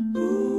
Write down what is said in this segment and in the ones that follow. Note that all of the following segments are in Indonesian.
Ooh.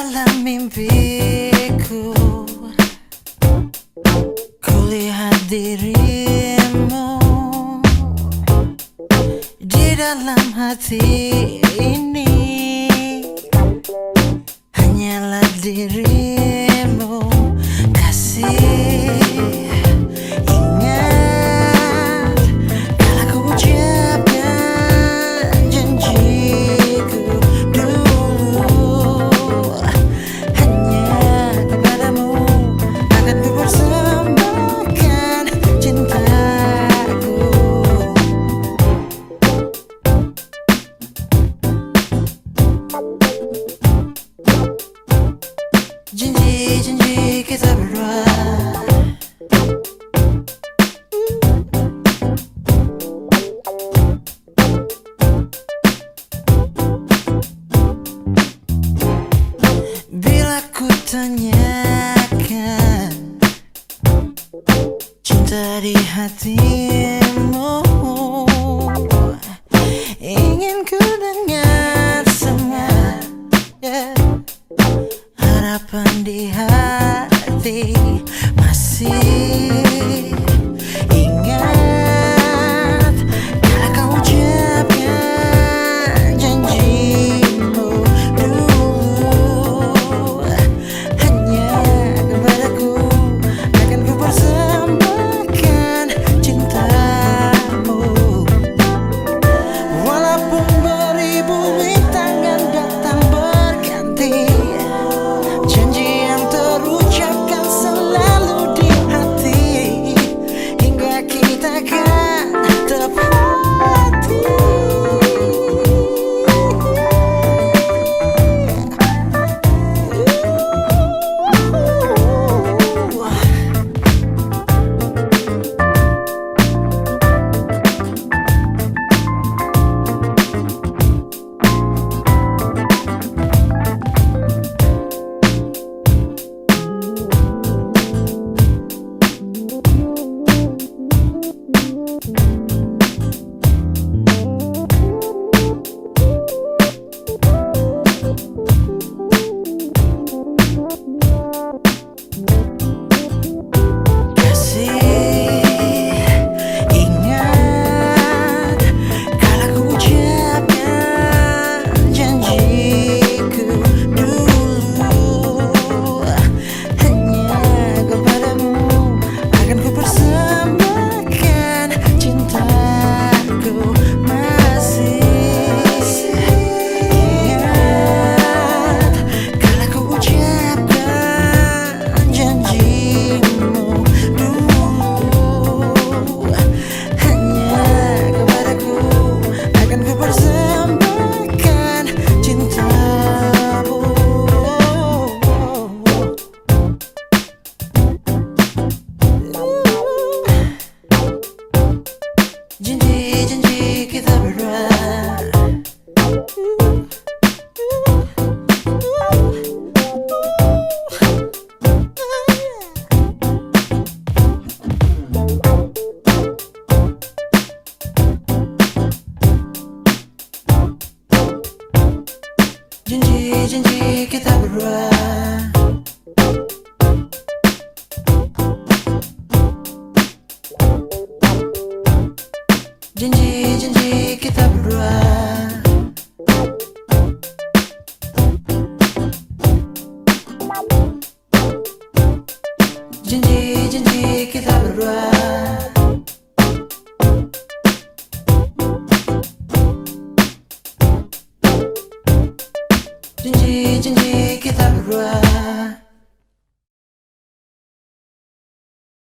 dalam mimpiku. Kulihat dirimu Di dalam hati ini. Hanyalah dirimu Kasih estaría a. Janji-janji kita berdua. Janji-janji kita berdua. Janji Cinci cinci kitap ruh